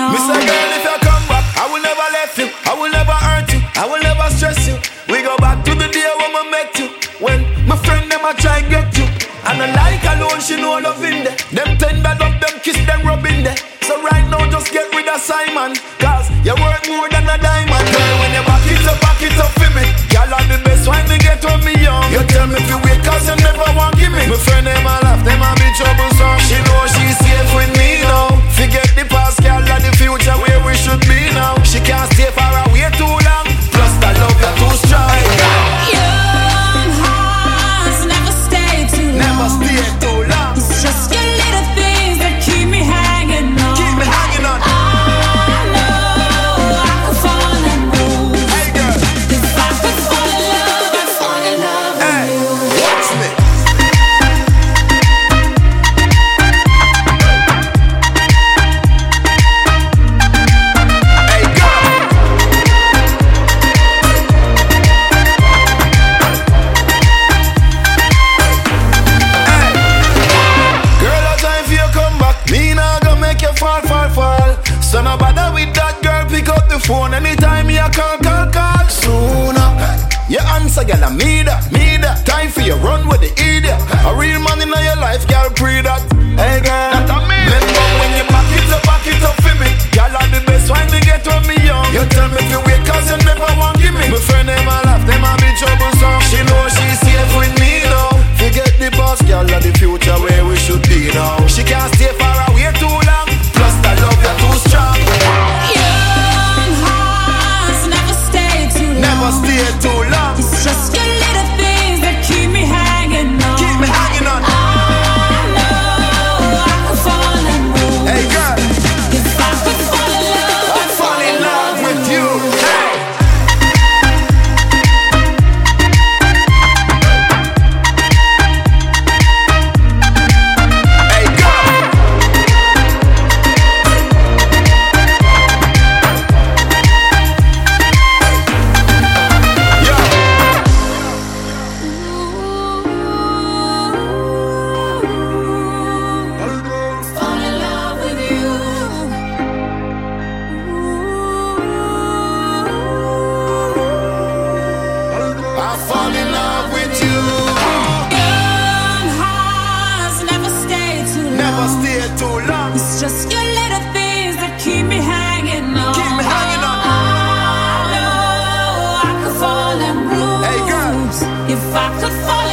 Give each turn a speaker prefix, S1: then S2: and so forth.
S1: on.
S2: Me say, girl, if you come back, I will never let you. I will never hurt you. I will never stress you. We go back to the day when we met you. When my friend them a try get you. And I like alone, she know love in there. Them tender love, them kiss, them rub in there. So right now, just get rid of Simon. Cause you worth more than a diamond. Girl, when you back it up, back it up for me. Girl, are the best when me get when me phone anytime me a call, call, call. Sooner. You answer, girl, I me that, me that. Time for you run with the idiot. A real man in your life, girl, pre that. Hey, girl. That a me. Remember when you back it up, back it up for me. Girl, are the best when me get when me young. You tell me if you wait, cause you never want give me. My friend, them a laugh, them a be troublesome. She know she's safe with me now. Forget the past, girl, and the future where we should be now. She can't stay far
S1: If I could fall.